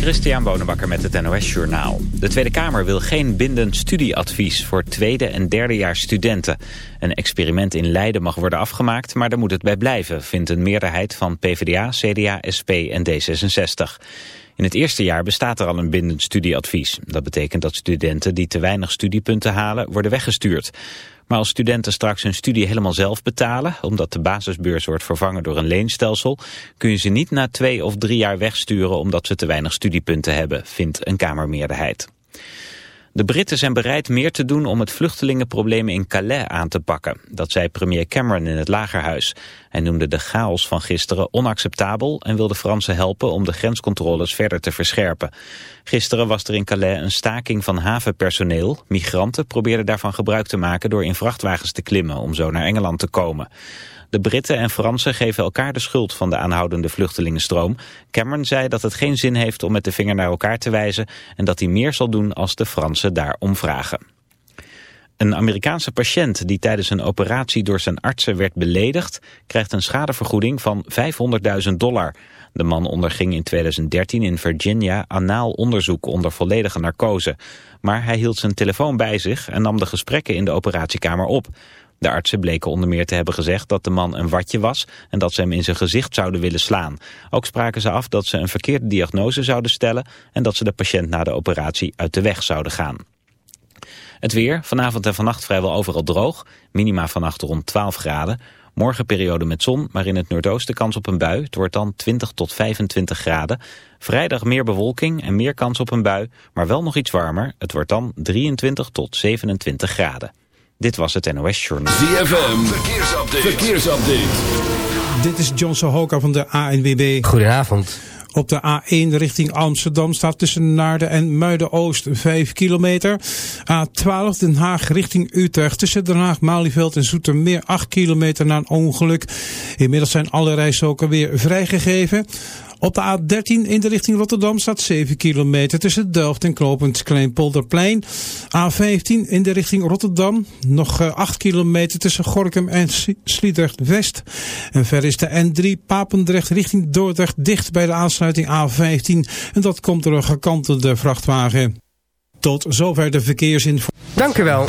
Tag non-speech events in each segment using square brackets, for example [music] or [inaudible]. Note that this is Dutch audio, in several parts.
Christian Bonenbakker met het NOS Journaal. De Tweede Kamer wil geen bindend studieadvies voor tweede- en derdejaars studenten. Een experiment in Leiden mag worden afgemaakt, maar daar moet het bij blijven... vindt een meerderheid van PvdA, CDA, SP en D66. In het eerste jaar bestaat er al een bindend studieadvies. Dat betekent dat studenten die te weinig studiepunten halen worden weggestuurd. Maar als studenten straks hun studie helemaal zelf betalen, omdat de basisbeurs wordt vervangen door een leenstelsel, kun je ze niet na twee of drie jaar wegsturen omdat ze te weinig studiepunten hebben, vindt een Kamermeerderheid. De Britten zijn bereid meer te doen om het vluchtelingenprobleem in Calais aan te pakken. Dat zei premier Cameron in het Lagerhuis. Hij noemde de chaos van gisteren onacceptabel en wilde Fransen helpen om de grenscontroles verder te verscherpen. Gisteren was er in Calais een staking van havenpersoneel. Migranten probeerden daarvan gebruik te maken door in vrachtwagens te klimmen om zo naar Engeland te komen. De Britten en Fransen geven elkaar de schuld van de aanhoudende vluchtelingenstroom. Cameron zei dat het geen zin heeft om met de vinger naar elkaar te wijzen... en dat hij meer zal doen als de Fransen daarom vragen. Een Amerikaanse patiënt die tijdens een operatie door zijn artsen werd beledigd... krijgt een schadevergoeding van 500.000 dollar. De man onderging in 2013 in Virginia anaal onderzoek onder volledige narcose. Maar hij hield zijn telefoon bij zich en nam de gesprekken in de operatiekamer op. De artsen bleken onder meer te hebben gezegd dat de man een watje was en dat ze hem in zijn gezicht zouden willen slaan. Ook spraken ze af dat ze een verkeerde diagnose zouden stellen en dat ze de patiënt na de operatie uit de weg zouden gaan. Het weer, vanavond en vannacht vrijwel overal droog, minima vannacht rond 12 graden. Morgen periode met zon, maar in het noordoosten kans op een bui. Het wordt dan 20 tot 25 graden. Vrijdag meer bewolking en meer kans op een bui, maar wel nog iets warmer. Het wordt dan 23 tot 27 graden. Dit was het NOS Journal. ZFM, verkeersupdate. verkeersupdate. Dit is John Sohoka van de ANWB. Goedenavond. Op de A1 richting Amsterdam staat tussen Naarden en Muiden-Oost 5 kilometer. A12 Den Haag richting Utrecht tussen Den Haag, Malieveld en Zoetermeer 8 kilometer na een ongeluk. Inmiddels zijn alle rijstroken weer vrijgegeven. Op de A13 in de richting Rotterdam staat 7 kilometer tussen Delft en Klopend Kleinpolderplein. A15 in de richting Rotterdam nog 8 kilometer tussen Gorkum en Sliedrecht West. En ver is de N3 Papendrecht richting Dordrecht dicht bij de aansluiting A15. En dat komt door een gekantelde vrachtwagen. Tot zover de verkeersinformatie. Dank u wel.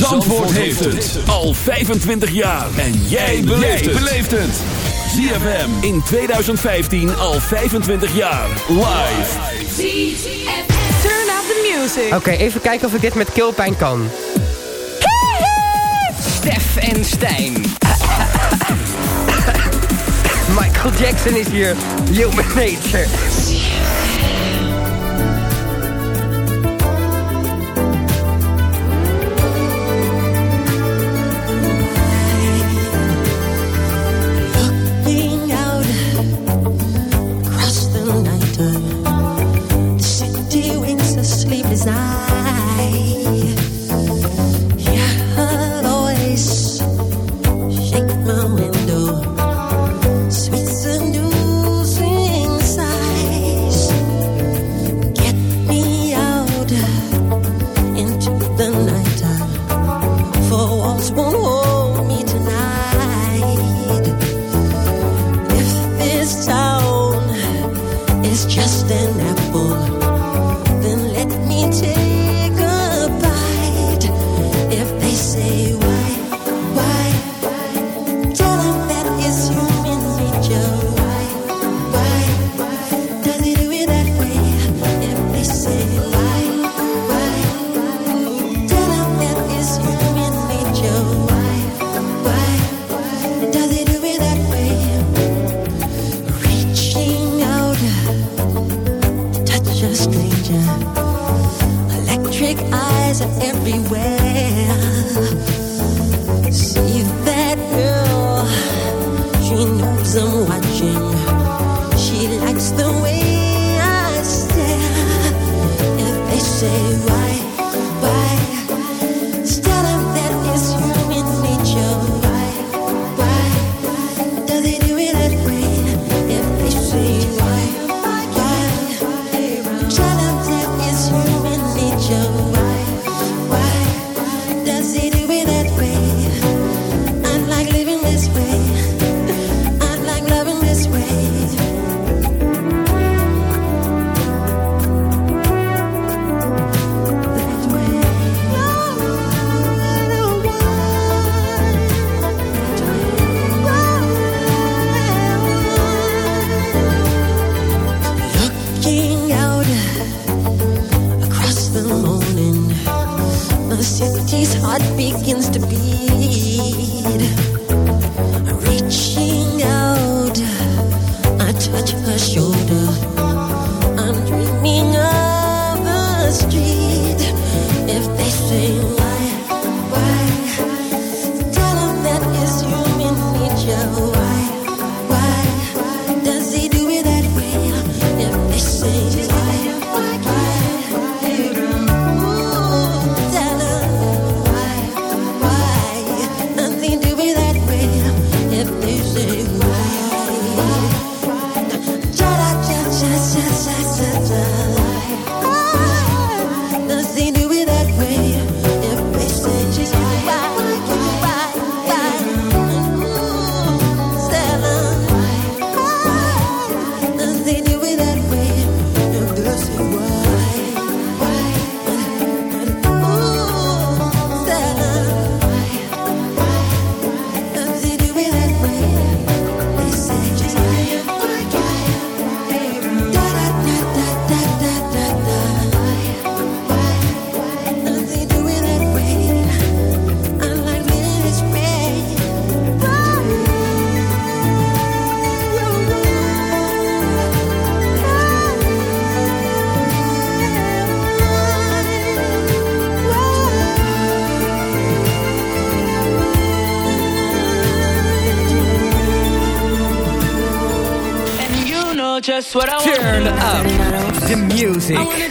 Zandvoort heeft het al 25 jaar. En jij beleeft het. ZFM in 2015 al 25 jaar. Live. Turn up the music. Oké, even kijken of ik dit met keelpijn kan. Stef en Stijn. [laughs] Michael Jackson is hier. Human Nature. Sex. Music.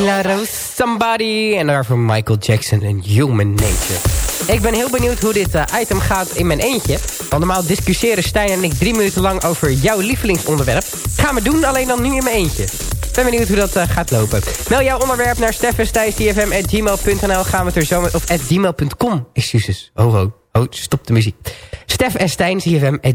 Rose, Somebody. En daarvoor Michael Jackson en Human Nature. Ik ben heel benieuwd hoe dit eh, item gaat in mijn eentje. Want normaal discussiëren Stijn en ik drie minuten lang over jouw lievelingsonderwerp. Gaan we doen, alleen dan nu in mijn eentje. Ben benieuwd hoe dat eh, gaat lopen. Mail jouw onderwerp naar steffenstijnsdfm.gmail.nl gaan we het er zo met... Of at gmail.com. Excuses. Oh, oh. Oh, stop de muziek. Stef en Stijn,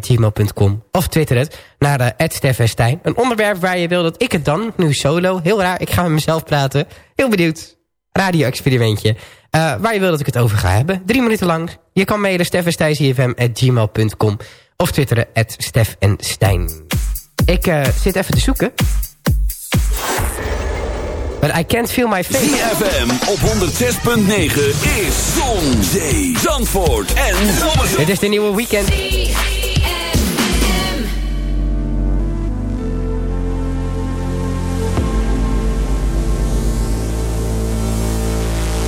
gmail.com. Of twitter het naar uh. Een onderwerp waar je wil dat ik het dan, nu solo, heel raar, ik ga met mezelf praten. Heel benieuwd. Radio-experimentje. Uh, waar je wil dat ik het over ga hebben. Drie minuten lang. Je kan mailen steffenstijnsgfm.gmail.com of twitteren at Stef. Ik uh, zit even te zoeken. But I can't feel my face. ZFM op 106.9 is Zon, Zee, Zandvoort en. Dit is de nieuwe weekend.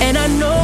And I know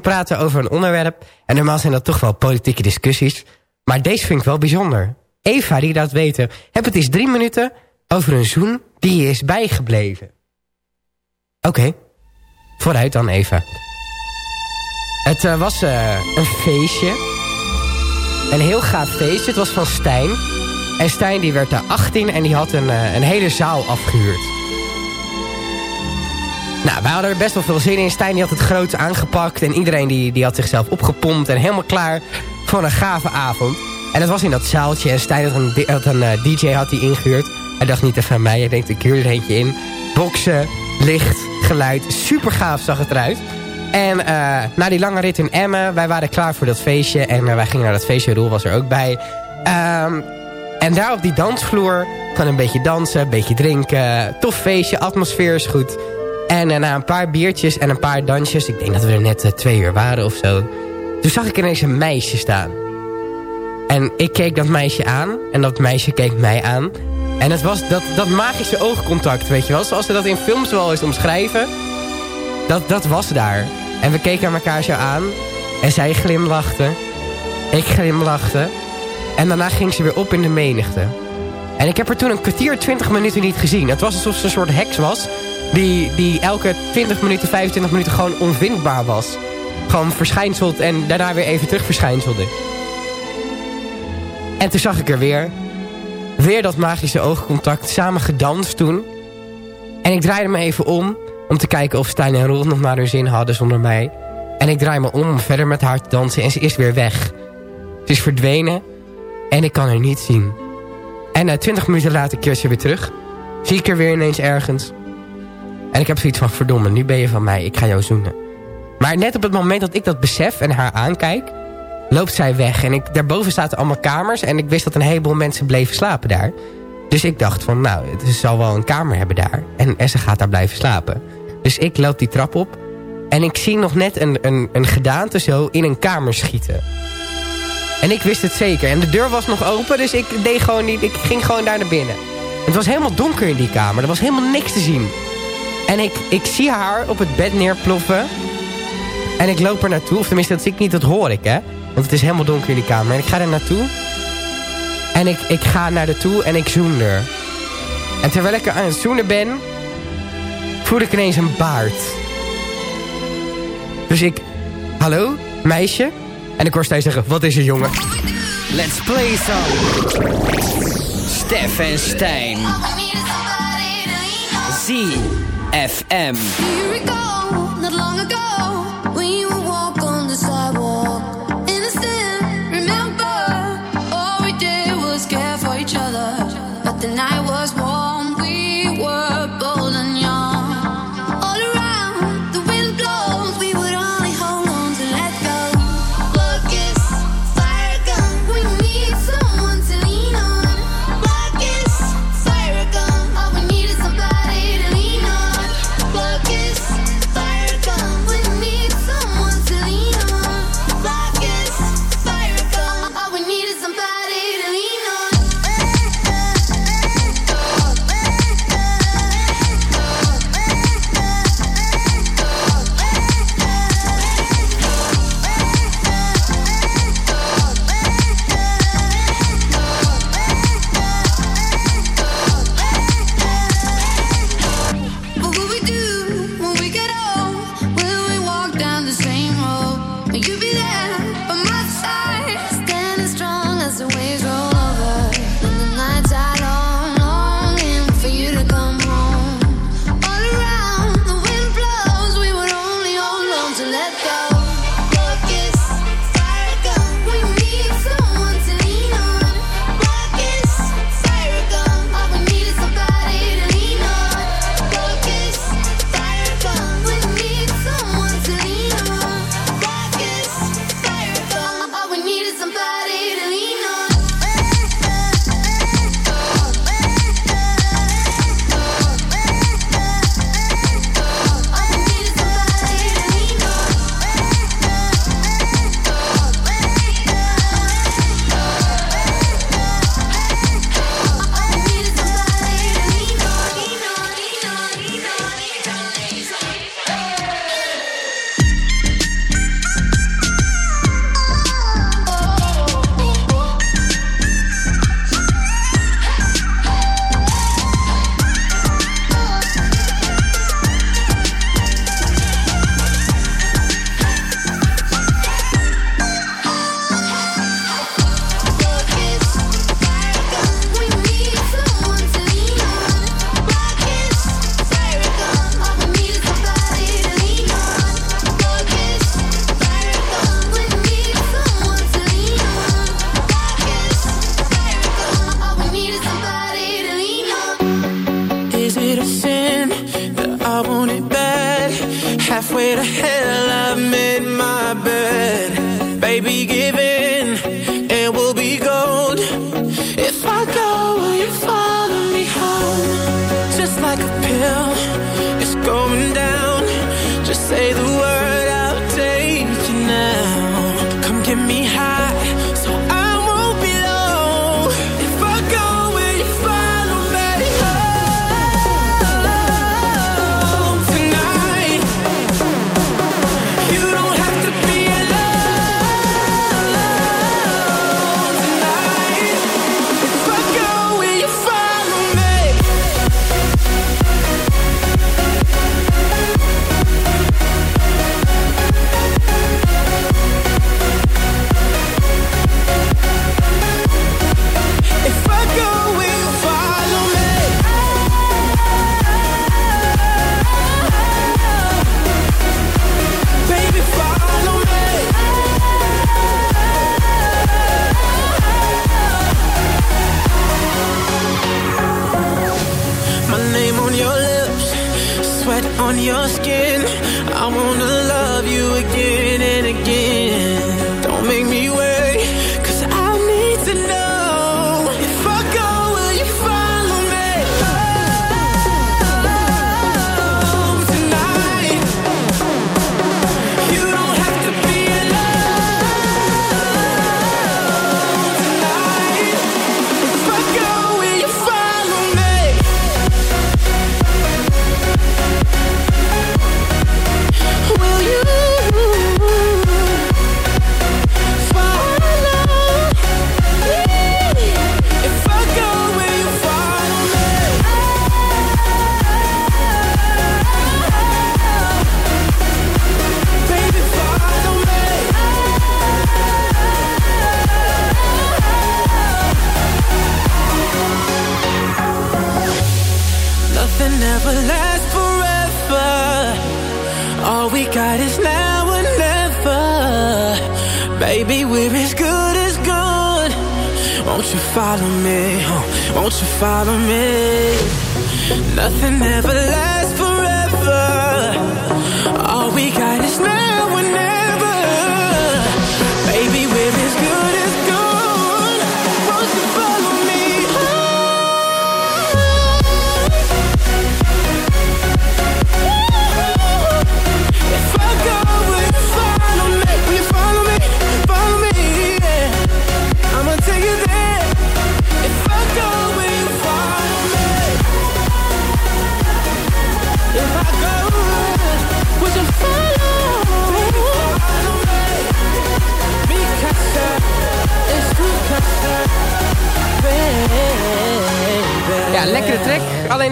Praten over een onderwerp. En normaal zijn dat toch wel politieke discussies. Maar deze vind ik wel bijzonder. Eva, die dat weten, heb het eens drie minuten over een zoen die is bijgebleven. Oké, vooruit dan Eva. Het eh, was eh, een feestje een heel gaaf feestje. Het was van Stijn. En Stijn die werd daar 18 en die had een, eh, een hele zaal afgehuurd. Nou, wij hadden er best wel veel zin in. Stijn die had het groot aangepakt. En iedereen die, die had zichzelf opgepompt en helemaal klaar voor een gave avond. En dat was in dat zaaltje. En Stijn had een, had een eh, DJ had hij ingehuurd. Hij dacht niet even mij. Hij denkt, ik huur er eentje in. Boksen, licht, geluid. Super gaaf zag het eruit. En eh, na die lange rit in Emmen, wij waren klaar voor dat feestje. En eh, wij gingen naar dat feestje. Roel was er ook bij. Ehm, en daar op die dansvloer, gewoon een beetje dansen, een beetje drinken. Tof feestje, atmosfeer is goed. En eh, na een paar biertjes en een paar dansjes... ik denk dat we er net eh, twee uur waren of zo... toen zag ik ineens een meisje staan. En ik keek dat meisje aan en dat meisje keek mij aan. En het was dat, dat magische oogcontact, weet je wel. Zoals ze dat in films wel eens omschrijven. Dat, dat was daar. En we keken elkaar zo aan. En zij glimlachte. Ik glimlachte. En daarna ging ze weer op in de menigte. En ik heb haar toen een kwartier, 20 minuten niet gezien. Het was alsof ze een soort heks was. Die, die elke 20 minuten, 25 minuten gewoon onvindbaar was. Gewoon verschijnselt en daarna weer even terug verschijnselde. En toen zag ik er weer. Weer dat magische oogcontact. Samen gedanst toen. En ik draaide me even om. Om te kijken of Stijn en Roel nog naar hun zin hadden zonder mij. En ik draai me om om verder met haar te dansen. En ze is weer weg. Ze is verdwenen. En ik kan haar niet zien. En uh, 20 minuten later keert ze weer terug. Zie ik haar weer ineens ergens. En ik heb zoiets van, verdomme, nu ben je van mij. Ik ga jou zoenen. Maar net op het moment dat ik dat besef en haar aankijk... loopt zij weg. En ik, daarboven zaten allemaal kamers. En ik wist dat een heleboel mensen bleven slapen daar. Dus ik dacht van, nou, ze zal wel een kamer hebben daar. En, en ze gaat daar blijven slapen. Dus ik loop die trap op. En ik zie nog net een, een, een gedaante zo in een kamer schieten. En ik wist het zeker. En de deur was nog open, dus ik, deed gewoon niet, ik ging gewoon daar naar binnen. Het was helemaal donker in die kamer. Er was helemaal niks te zien. En ik, ik zie haar op het bed neerploffen. En ik loop er naartoe. Of tenminste, dat zie ik niet, dat hoor ik, hè. Want het is helemaal donker in die kamer. En ik ga er naartoe. En ik, ik ga naar de toe en ik zoen er. En terwijl ik er aan het zoenen ben... voel ik ineens een baard. Dus ik... Hallo, meisje? En ik hoor steeds zeggen, wat is er, jongen? Let's play some. Stef en Stijn. ZFM. Here we go, not long ago,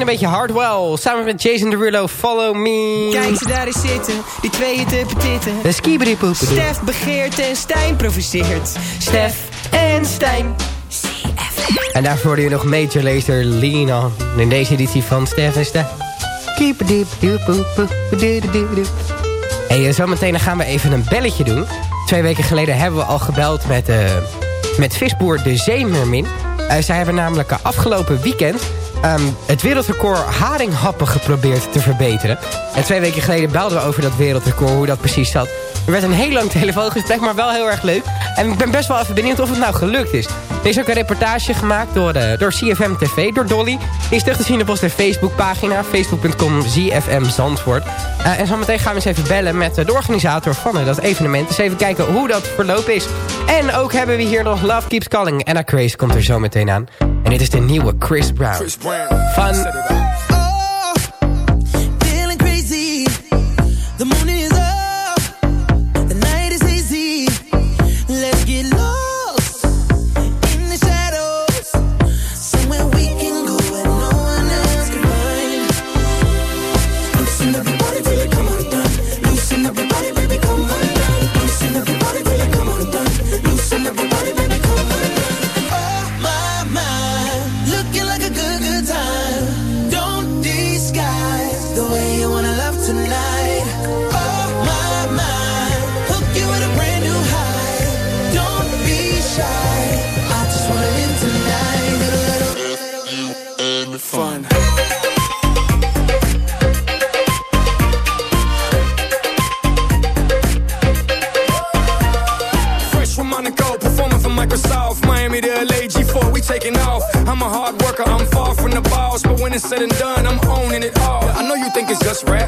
een beetje hardwell. Samen met Jason Derulo, Follow Me. Kijk ze daar eens zitten, die tweeën te petitten. De skibidi-poepidi. Stef begeert en Stijn provoceert. Stef en Stijn. En daarvoor hoorde je nog Major Lazer Lean On. In deze editie van Stef en. Hey, en zometeen gaan we even een belletje doen. Twee weken geleden hebben we al gebeld met, eh, met visboer De Zeemermin. Eh, zij hebben namelijk eh, afgelopen weekend... ehm, het wereldrecord haringhappen geprobeerd te verbeteren. En twee weken geleden belden we over dat wereldrecord, hoe dat precies zat. Er werd een heel lang telefoongesprek, maar wel heel erg leuk. En ik ben best wel even benieuwd of het nou gelukt is. Er is ook een reportage gemaakt door, eh, door CFM TV, door Dolly. Die is terug te zien op onze Facebookpagina, facebook.com ZFM Zandvoort. Eh, en zometeen gaan we eens even bellen met eh, de organisator van dat evenement. Dus even kijken hoe dat verlopen is. En ook hebben we hier nog Love Keeps Calling. Anna Grace komt er zo meteen aan. En dit is de nieuwe Chris Brown. Van... best rap.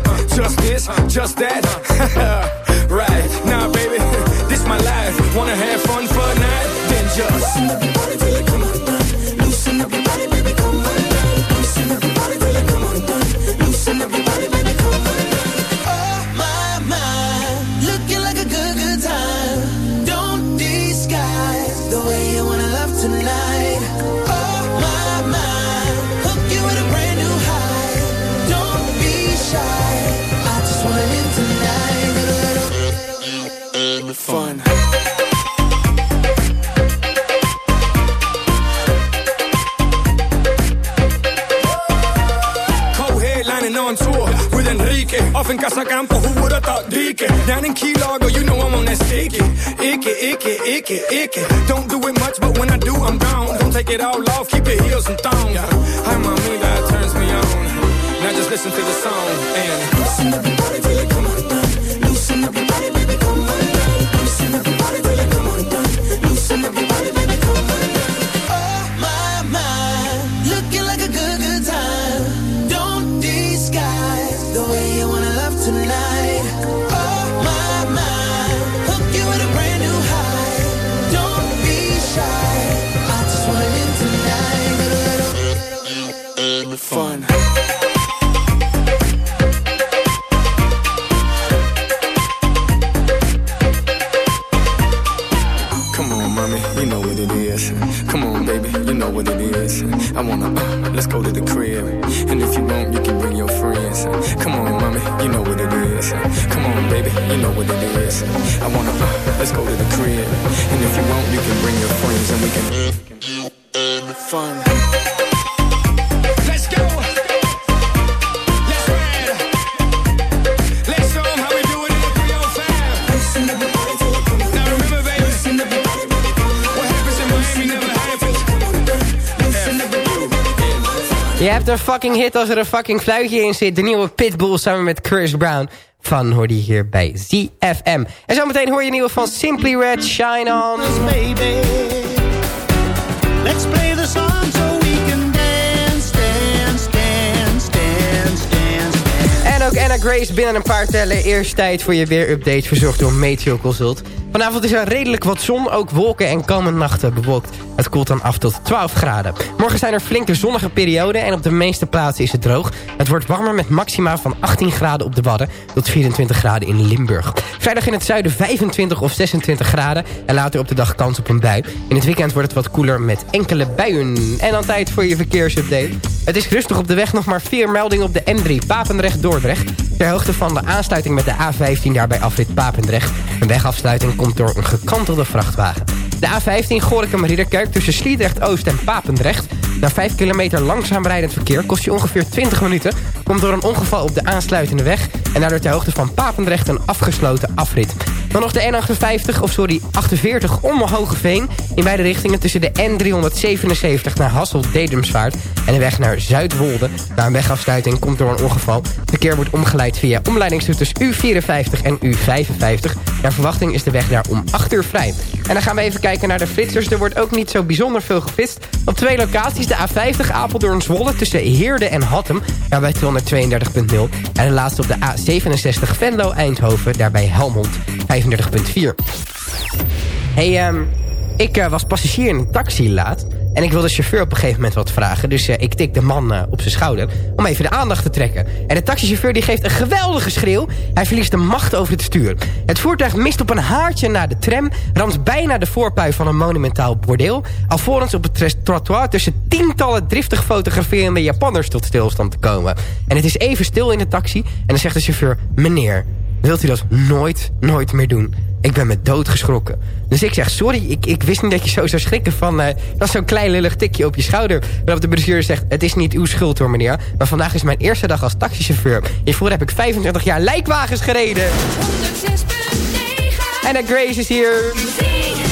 Hebt een fucking hit als er een fucking fluitje in zit. De nieuwe Pitbull samen met Chris Brown. Van hoor die hier bij ZFM. En zometeen hoor je nieuwe van Simply Red Shine On. baby. Let's play the song so we can dance, dance, dance, dance, dance. En ook Anna Grace binnen een paar tellen. Eerst tijd voor je weerupdate verzorgd door Meteo Consult. Vanavond is er redelijk wat zon, ook wolken en kalme nachten bewolkt. Het koelt dan af tot 12 graden. Morgen zijn er flinke zonnige perioden en op de meeste plaatsen is het droog. Het wordt warmer met maxima van 18 graden op de Wadden tot 24 graden in Limburg. Vrijdag in het zuiden 25 of 26 graden en later op de dag kans op een bui. In het weekend wordt het wat koeler met enkele buien. En dan tijd voor je verkeersupdate. Het is rustig op de weg, nog maar vier meldingen op de N3 Papendrecht-Dordrecht. Ter hoogte van de aansluiting met de A15 daarbij afrit Papendrecht. Een wegafsluiting komt door een gekantelde vrachtwagen. De A15 Gorinchem-Ridderkerk tussen Sliedrecht-Oost en Papendrecht. Na 5 kilometer langzaam rijdend verkeer kost je ongeveer 20 minuten. Komt door een ongeval op de aansluitende weg. En daardoor ter hoogte van Papendrecht een afgesloten afrit. Dan nog de N58, of sorry, 48 om Hogeveen. In beide richtingen tussen de N377 naar Hasselt-Dedemsvaart. En de weg naar Zuidwolde. Na een wegafsluiting komt door een ongeval. Verkeer wordt omgeleid via omleidingsroutes U54 en U55. Naar verwachting is de weg daar om 8 uur vrij. En dan gaan we even kijken naar de flitsers. Er wordt ook niet zo bijzonder veel geflitst. Op twee locaties, de A50 Apeldoorn-Zwolle tussen Heerde en Hattem. Daarbij 232.0. En de laatste op de A67 Venlo-Eindhoven, daarbij Helmond 35.4. Hey, ehm, ik eh, was passagier in een taxi laat. En ik wilde de chauffeur op een gegeven moment wat vragen. Dus eh, ik tik de man eh, op zijn schouder om even de aandacht te trekken. En de taxichauffeur die geeft een geweldige schreeuw. Hij verliest de macht over het stuur. Het voertuig mist op een haartje naar de tram. Ramt bijna de voorpui van een monumentaal bordeel. Alvorens op het trottoir tussen tientallen driftig fotograferende Japanners tot stilstand te komen. En het is even stil in de taxi. En dan zegt de chauffeur... Meneer, wilt u dat nooit, nooit meer doen? Ik ben me doodgeschrokken. Dus ik zeg, sorry, ik, ik wist niet dat je zo zou schrikken van... eh, dat is zo'n klein lullig tikje op je schouder. Waarop de bestuurder zegt, het is niet uw schuld hoor meneer... maar vandaag is mijn eerste dag als taxichauffeur. Hiervoor heb ik 25 jaar lijkwagens gereden. En de Grace is hier.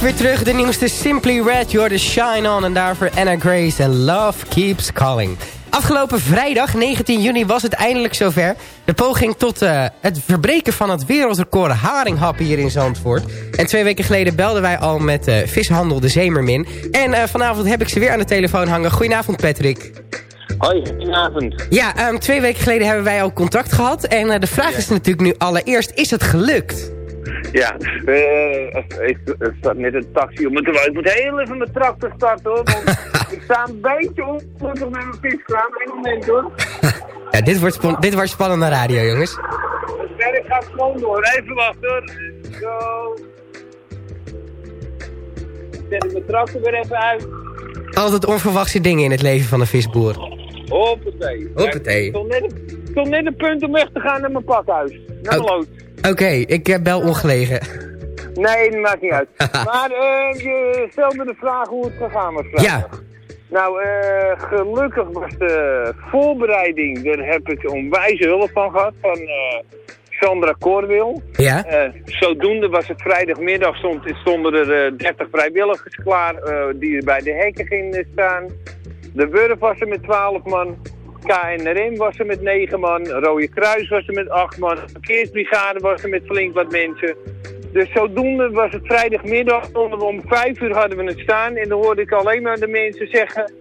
Weer terug, de nieuwste Simply Red, You're the Shine On. En daarvoor Anna Grace en Love Keeps Calling. Afgelopen vrijdag, 19 juni, was het eindelijk zover. De poging tot eh, het verbreken van het wereldrecord haringhappen hier in Zandvoort. En twee weken geleden belden wij al met eh, vishandel de Zemermin. En eh, vanavond heb ik ze weer aan de telefoon hangen. Goedenavond Patrick. Hoi, goedenavond. Ja, ehm, twee weken geleden hebben wij al contact gehad. En de vraag is natuurlijk nu allereerst, is het gelukt? Ja, eh, ik, sta net de taxi om te Ik moet heel even mijn tractor starten hoor, want [laughs] ik sta een beetje ongelukkig met mijn viskraam. Eén moment hoor. [laughs] Ja, dit wordt, dit wordt spannende radio, jongens. Het werk gaat gewoon door. Even wachten hoor. Zo. Zet ik mijn tractor weer even uit. Altijd onverwachte dingen in het leven van een visboer. Hoppatee. Hoppatee. Ik stond net, net een punt om weg te gaan naar mijn pakhuis. Naar mijn lood. Oké, ik eh, bel ongelegen. Nee, dat maakt niet uit. [laughs] maar eh, je stelde de vraag hoe het gegaan was. Ja. Nou, eh, gelukkig was de voorbereiding, daar heb ik onwijs hulp van gehad, van Sandra Corwil. Ja. Zodoende was het vrijdagmiddag, stond, stonden er eh, 30 vrijwilligers klaar, die bij de hekken gingen staan. De Wurf was er met 12 man. KNRM was er met 9 man. Rode Kruis was er met 8 man. Verkeersbrigade was er met flink wat mensen. Dus zodoende was het vrijdagmiddag. Om 5 uur hadden we het staan. En dan hoorde ik alleen maar de mensen zeggen...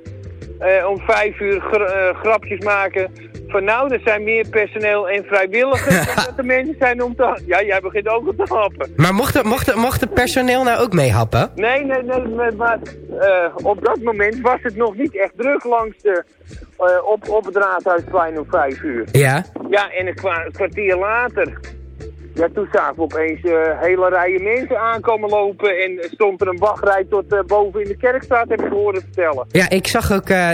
eh, om 5 uur gra- eh, grapjes maken. Van nou, er zijn meer personeel en vrijwilligers. [laughs] dan dat er mensen zijn om te... Ja, jij begint ook op te happen. Maar mocht, er- mocht, mocht het personeel nou ook meehappen? Nee, nee, nee, maar, maar, eh, op dat moment was het nog niet echt druk langs de, op, op het Raadhuisplein om vijf uur. Ja. Ja, en een kwa- een kwartier later, ja, toen zagen we opeens eh, hele rijen mensen aankomen lopen en stond er een wachtrij tot eh, boven in de kerkstraat, heb ik horen vertellen. Ja, ik zag ook eh,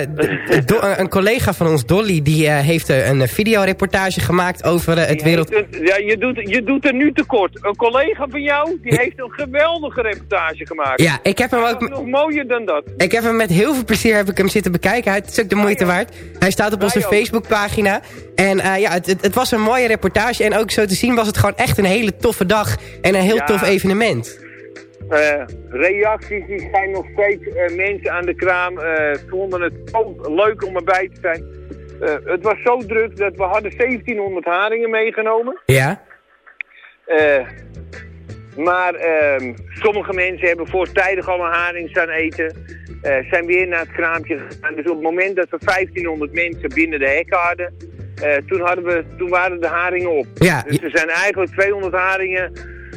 een collega van ons, Dolly, die heeft een videoreportage gemaakt over het wereld... Ja, je doet, je doet er nu tekort. Een collega van jou, die heeft een geweldige reportage gemaakt. Ja, ik heb hem ook... Nog mooier dan dat. Ik heb hem met heel veel plezier heb ik hem zitten bekijken. Het is ook de moeite waard. Hij staat op onze Wij ook. Facebookpagina. En ja, het, het, het was een mooie reportage. En ook zo te zien was het gewoon echt een hele toffe dag. En een heel Ja. tof evenement. Eh, reacties die zijn nog steeds eh, mensen aan de kraam eh, vonden het zo leuk om erbij te zijn. Het was zo druk dat we hadden 1700 haringen meegenomen. Ja? Maar ehm, sommige mensen hebben voortijdig al een haring staan eten. zijn weer naar het kraampje gegaan. Dus op het moment dat we 1500 mensen binnen de hekken hadden... eh, toen, hadden we, toen waren de haringen op. Ja, Dus er zijn eigenlijk 200 haringen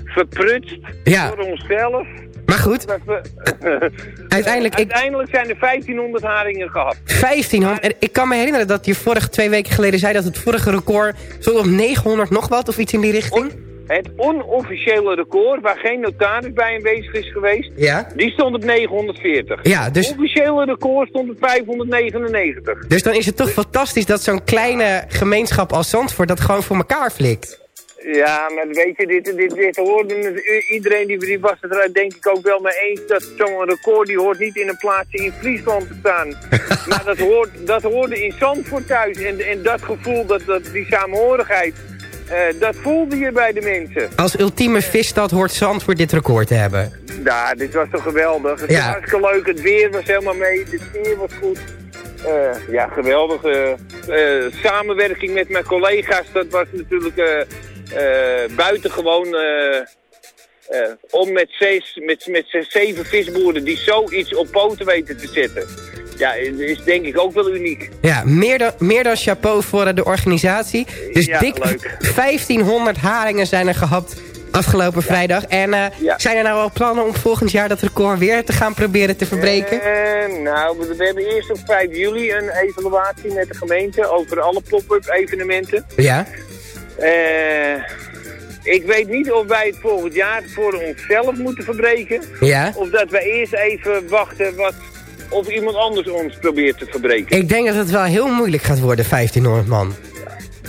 verprutst Ja. door onszelf. Maar goed. We, [laughs] Uiteindelijk, ik- Uiteindelijk zijn er 1500 haringen gehad. 1500. En ik kan me herinneren dat je vorige twee weken geleden zei dat het vorige record stond op 900 nog wat of iets in die richting. Het onofficiële record, waar geen notaris bij aanwezig is geweest, Ja. die stond op 940. Ja, dus- Het officiële record stond op 599. Dus dan is het toch fantastisch dat zo'n kleine gemeenschap als Zandvoort dat gewoon voor elkaar flikt. Ja, maar weet je, dit, dit, dit hoorde het- iedereen die, die was het er denk ik ook wel mee eens dat zo'n record die hoort niet in een plaatsje in Friesland te staan. [laughs] maar dat, hoort, dat hoorde in Zandvoort thuis en, en dat gevoel, dat, dat, die samenhorigheid, eh, dat voelde je bij de mensen. Als ultieme visstad hoort Zandvoort dit record te hebben. Ja, dit was toch geweldig. Het Ja. was hartstikke leuk, het weer was helemaal mee, de sfeer was goed. Eh, ja, geweldig. eh, samenwerking met mijn collega's, dat was natuurlijk buitengewoon... om met, zes, met, met zes, zeven visboeren die zoiets op poten weten te zetten. Ja, is denk ik ook wel uniek. Ja, meer dan, meer dan chapeau voor eh, de organisatie. Dus Ja, dik leuk. 1500 haringen zijn er gehapt afgelopen vrijdag. En eh, zijn er nou al plannen om volgend jaar dat record weer te gaan proberen te verbreken? Eh, nou, we, we hebben eerst op 5 juli een evaluatie met de gemeente over alle pop-up evenementen. Ja? Ik weet niet of wij het volgend jaar voor onszelf moeten verbreken. Ja? Of dat wij eerst even wachten wat, of iemand anders ons probeert te verbreken. Ik denk dat het wel heel moeilijk gaat worden, 1500 man.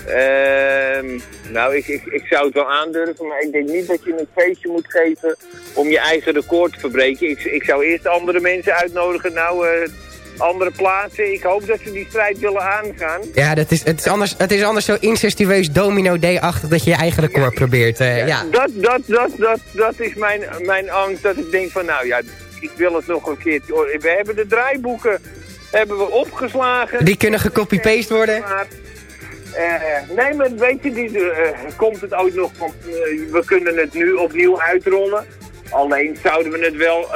Ehm, nou, ik, ik, ik zou het wel aandurven, maar ik denk niet dat je een feestje moet geven om je eigen record te verbreken. Ik, ik zou eerst andere mensen uitnodigen. Nou, eh, andere plaatsen. Ik hoop dat ze die strijd willen aangaan. Ja, dat is, het, is anders, het is anders zo incestueus domino D-achtig dat je je eigen record probeert. eh, ja. Dat, dat, dat, dat, dat is mijn, mijn angst. Dat ik denk van, nou ja, ik wil het nog een keer. We hebben de draaiboeken hebben we opgeslagen. Die kunnen gecopy-paste worden. Eh, nee, maar weet je, die, eh, komt het ooit nog van, eh, we kunnen het nu opnieuw uitrollen. Alleen zouden we het wel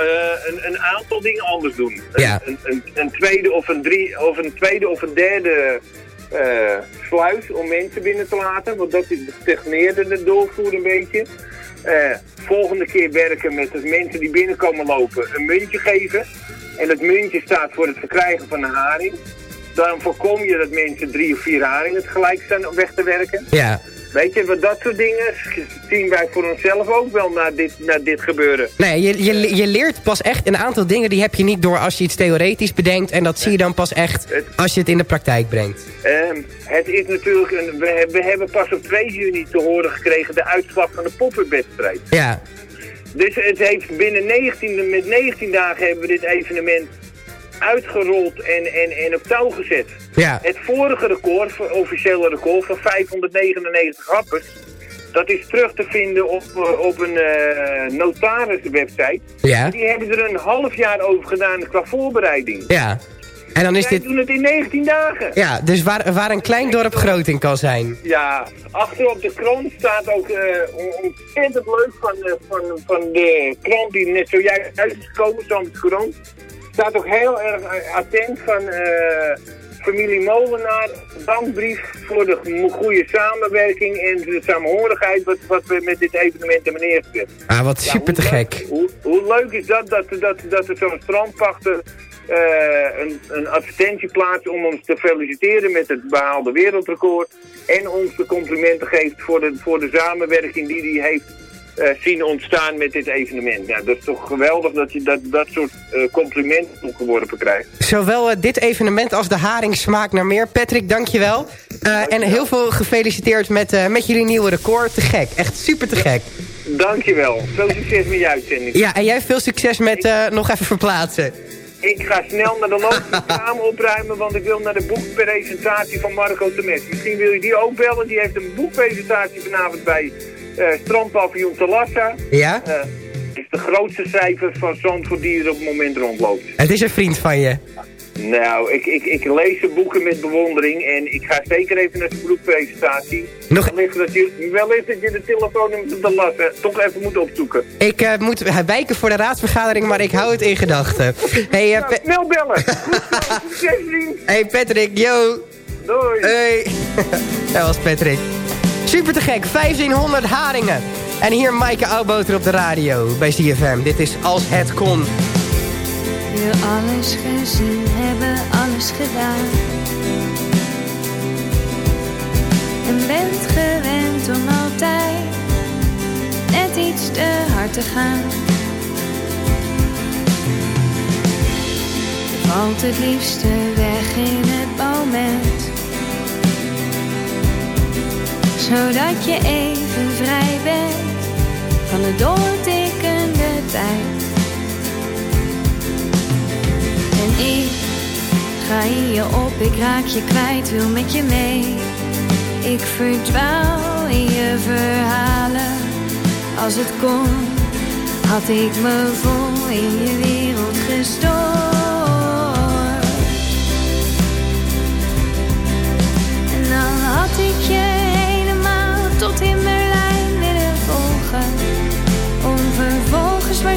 een, een aantal dingen anders doen. Ja. Een, een, een tweede of een drie of een tweede of een derde sluis om mensen binnen te laten. Want dat is stagneerde het doorvoer een beetje. Eh, volgende keer werken met de mensen die binnenkomen lopen een muntje geven. En het muntje staat voor het verkrijgen van een haring. Dan voorkom je dat mensen drie of vier haringen tegelijk staan om weg te werken. Ja. Weet je, dat soort dingen zien wij voor onszelf ook wel na dit, na dit gebeuren. Nee, je, je, je leert pas echt een aantal dingen die heb je niet door als je iets theoretisch bedenkt. En dat zie je dan pas echt als je het in de praktijk brengt. Ehm, het is natuurlijk, een, we, we hebben pas op 2 juni te horen gekregen de uitslag van de pop-up-wedstrijd. Ja. Dus het heeft binnen 19, met 19 dagen hebben we dit evenement uitgerold en, en, en op touw gezet. Ja. Het vorige record, officiële record van 599 happers, dat is terug te vinden op, eh, op een eh notariswebsite. Ja. Die hebben er een half jaar over gedaan qua voorbereiding. Ja. En dan is Zij dit... doen het in 19 dagen. Ja, dus waar, waar een klein dorp groot in kan zijn. Ja, achter op de krant staat ook on- ontzettend leuk van, van, van de krant die net zojuist is gekomen, Zandvoort Courant. Staat ook heel erg eh, attent van eh, familie Molenaar. Dankbrief voor de goede samenwerking en de samenhorigheid wat, wat we met dit evenement hebben neergezet. Ah, wat super te gek. Hoe, hoe leuk is dat dat, dat, dat er zo'n strandpachter eh, een, een advertentie plaatst om ons te feliciteren met het behaalde wereldrecord. En ons de complimenten geeft voor de, voor de samenwerking die hij heeft zien ontstaan met dit evenement. Ja, dat is toch geweldig dat je dat, dat soort eh, complimenten toegeworpen krijgt. Zowel eh, dit evenement als de haring smaakt naar meer. Patrick, dankjewel. Eh en heel veel gefeliciteerd met, eh, met jullie nieuwe record. Te gek. Echt super te gek. Dankjewel. Veel succes met je uitzending. Ja, en jij veel succes met eh, nog even verplaatsen. Ik ga snel naar de loopkamer [laughs] opruimen, want ik wil naar de boekpresentatie van Marco Temes. Misschien wil je die ook bellen. Die heeft een boekpresentatie vanavond bij eh Strandpaviljoen Talassa. Ja? Eh, is de grootste cijfer van Zandvoort die er op het moment rondloopt. Het is een vriend van je. Nou, ik, ik, ik lees de boeken met bewondering en ik ga zeker even naar zijn boekpresentatie. Nog- Wellicht dat je, wellicht dat je de telefoonnummer van Talassa toch even moet opzoeken. Ik eh, moet wijken voor de raadsvergadering, maar ik hou het in gedachten. Hey, eh, Nou, snel bellen! [laughs] Hey Patrick, yo! Doei! Hey! [laughs] Dat was Patrick. Super te gek, 1500 haringen. En hier Maaike Oudboter op de radio bij CFM. Dit is Als Het Kon. wil alles gezien hebben, alles gedaan. En bent gewend om altijd net iets te hard te gaan. Je valt het liefste weg in het moment. Zodat je even vrij bent van de doortikkende tijd. En ik ga in je op, ik raak je kwijt, wil met je mee. Ik verdwaal in je verhalen. Als het kon, had ik me vol in je wereld gestort. En dan had ik je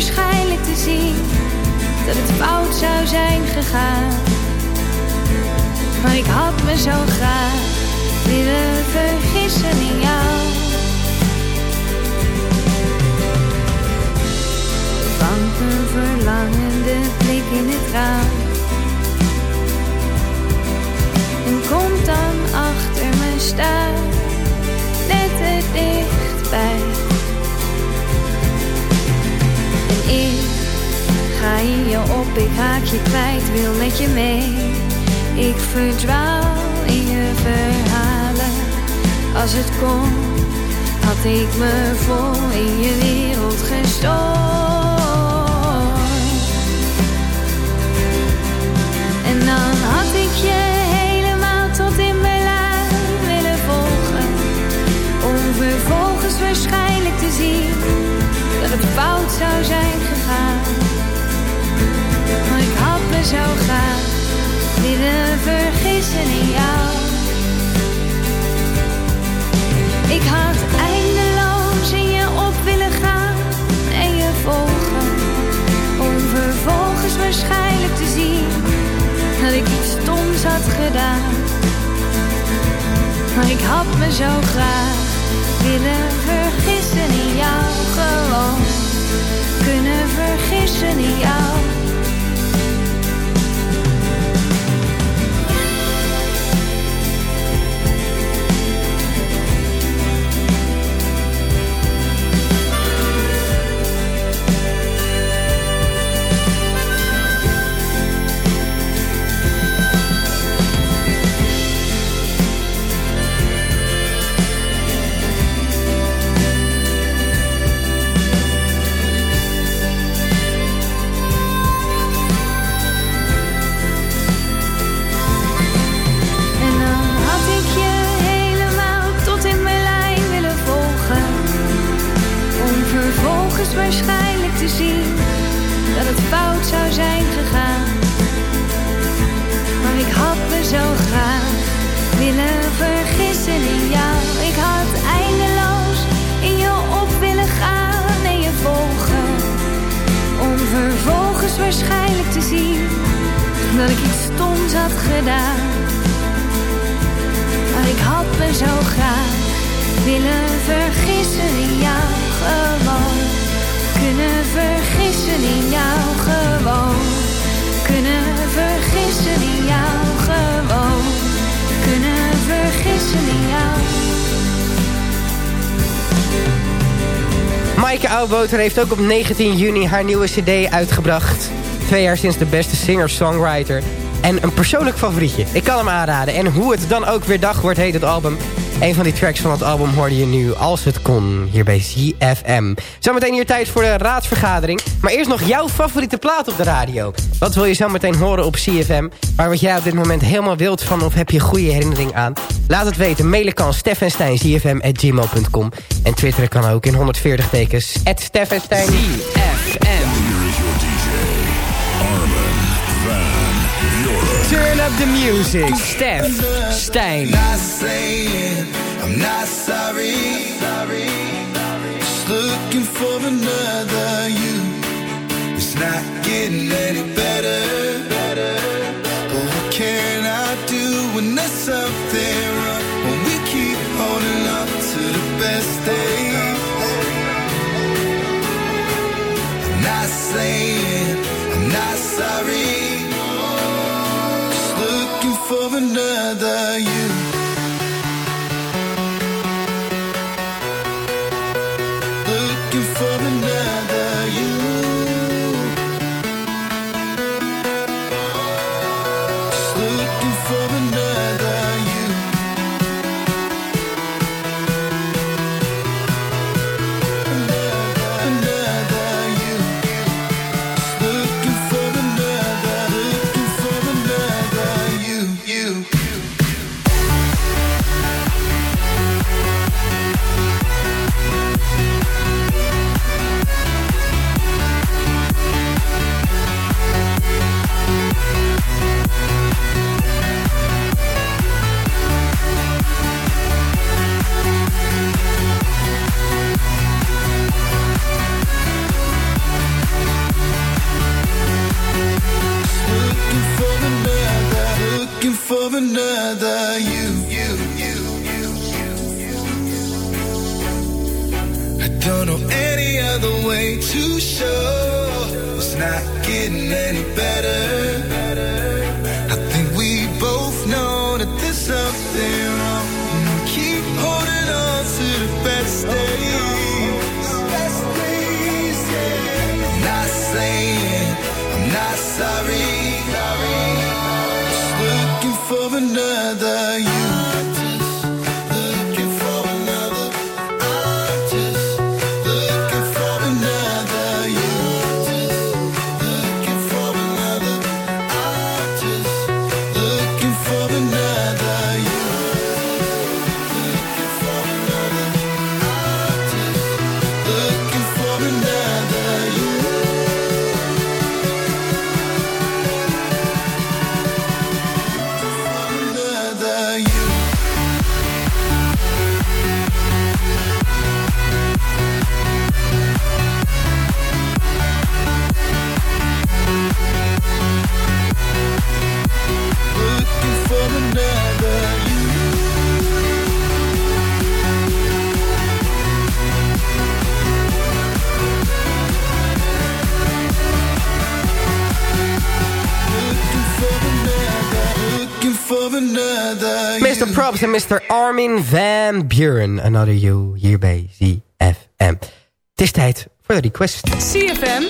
waarschijnlijk te zien dat het fout zou zijn gegaan. Maar ik had me zo graag willen vergissen in jou. Vangt een verlangende blik in het raam. En komt dan achter me staan, ga in je op, ik haak je kwijt, wil met je mee. Ik verdwaal in je verhalen. Als het kon, had ik me vol in je wereld gestoord. En dan had ik je helemaal tot in Berlijn willen volgen. Om vervolgens waarschijnlijk te zien dat het fout zou zijn vergissen in jou. Ik had eindeloos in je op willen gaan en je volgen. Om vervolgens waarschijnlijk te zien dat ik iets stoms had gedaan. Maar ik had me zo graag willen vergissen in jou. Gewoon kunnen vergissen in jou. Oudboter heeft ook op 19 juni haar nieuwe cd uitgebracht. Twee jaar sinds de beste singer-songwriter. En een persoonlijk favorietje. Ik kan hem aanraden. En hoe het dan ook weer dag wordt, heet het album. Een van die tracks van het album hoorde je nu, als het kon, hier bij ZFM. Zometeen hier tijd voor de raadsvergadering. Maar eerst nog jouw favoriete plaat op de radio. Wat wil je zometeen horen op ZFM? Waar wat jij op dit moment helemaal wild van of heb je goede herinnering aan? Laat het weten. Mailen kan steffenstein, zfm.gmail.com. En twitteren kan ook in 140 tekens. At Turn up the music. Stef, Stijn. Not saying I'm not sorry. Just looking for another you. It's not getting any better. But what can I do when there's something wrong? When we keep holding on to the best days. I'm not saying I'm not sorry. Looking for another you. En Mr. Armin van Buren. Another You hier bij ZFM. Het is tijd voor de request. CFM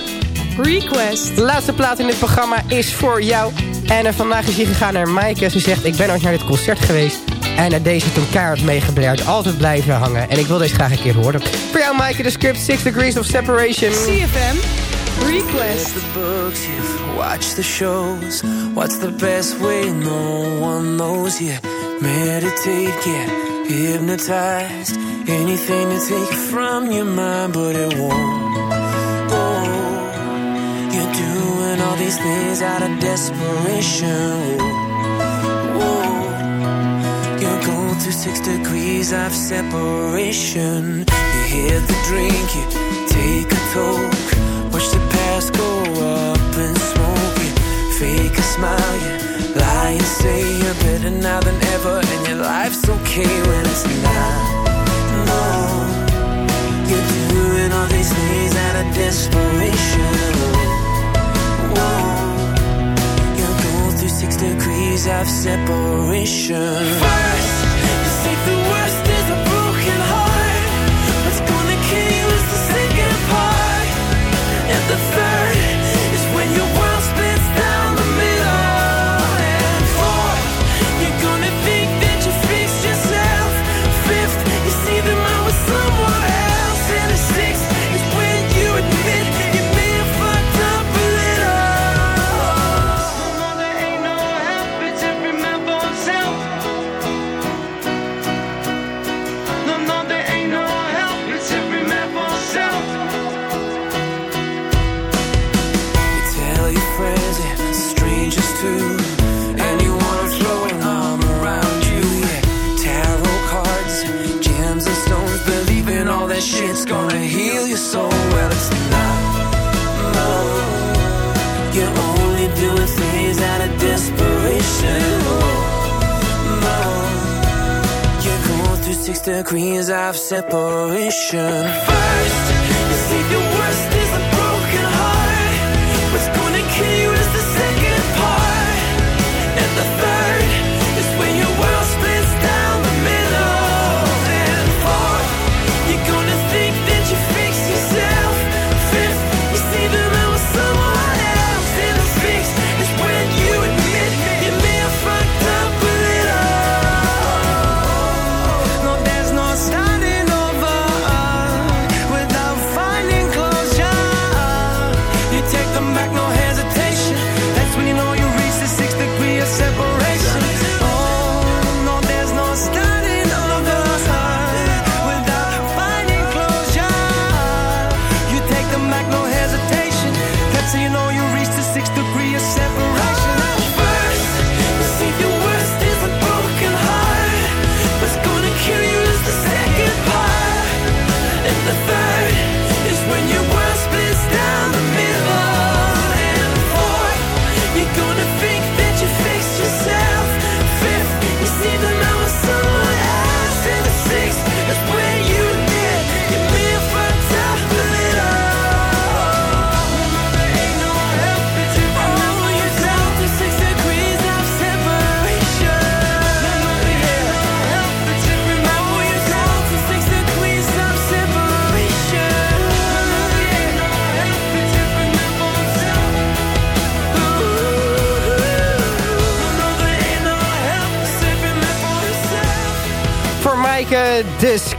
Request. De laatste plaat in dit programma is voor jou. En eh, vandaag is hij gegaan naar Maaike. Ze zegt, ik ben ooit naar dit concert geweest. En naar deze toen kaart meegebleerd. Altijd blijven hangen. En ik wil deze graag een keer horen. Voor jou Maaike, de script Six Degrees of Separation. CFM Request. the books, you've watched the shows. What's the best way? No one knows yet. Meditate, get hypnotized. Anything to take from your mind, but it won't. Oh, you're doing all these things out of desperation. Whoa, you're going six degrees of separation. You hit the drink, you take a toke. Watch the past go up in smoke. You fake a smile, you lie and say you're better now than ever, and your life's okay when it's not. No, you're doing all these things out of desperation. Whoa, you're going through six degrees of separation. First, you think the worst is a broken heart. What's gonna kill you is the second part. And the third your. Well, it's not. No, you're only doing things out of desperation. No, you're going through six degrees of separation. First, you see the worst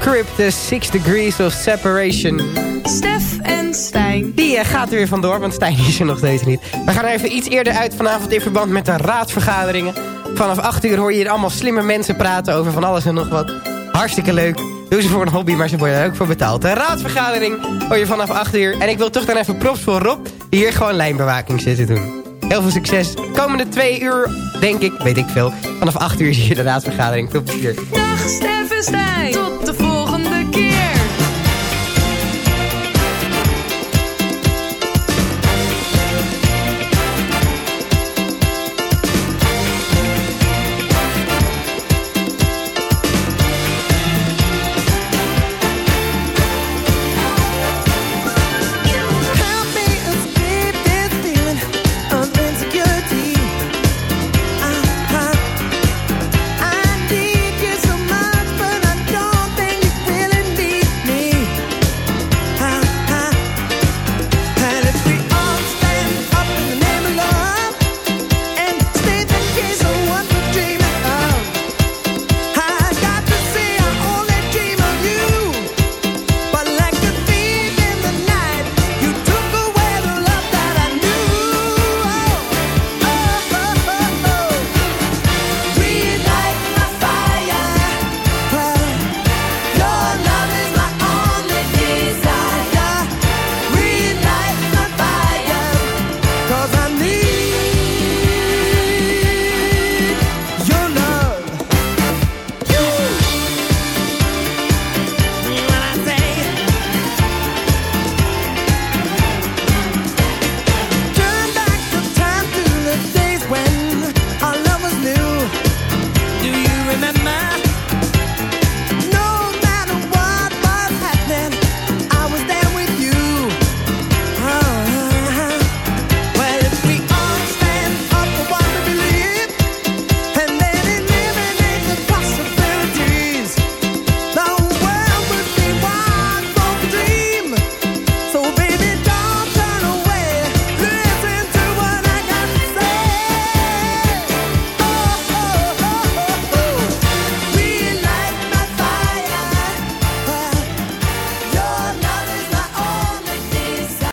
de Six Degrees of Separation. Stef en Stijn. Die eh, gaat er weer vandoor, want Stijn is er nog steeds niet. We gaan er even iets eerder uit vanavond in verband met de raadsvergaderingen. Vanaf 8 uur hoor je hier allemaal slimme mensen praten over van alles en nog wat. Hartstikke leuk. Doe ze voor een hobby, maar ze worden er ook voor betaald. De raadsvergadering hoor je vanaf 8 uur. En ik wil toch dan even props voor Rob, die hier gewoon lijnbewaking zit te doen. Heel veel succes. Komende twee uur, denk ik, weet ik veel. Vanaf 8 uur is hier de raadsvergadering. Veel plezier. Dag Stef en Stijn. Tot de volgende